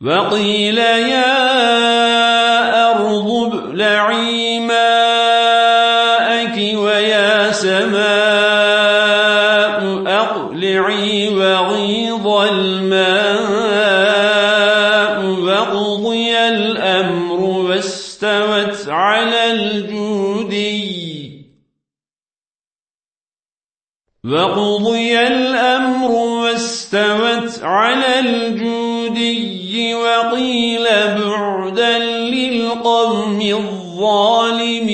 وقيل يا أرض ابلعي ماءك ويا سماء أقلعي وغيض الماء وقضي الأمر واستوت على الجودي وقضي الأمر واستوت على الجودي وقيل بعدا للقوم الظالمين.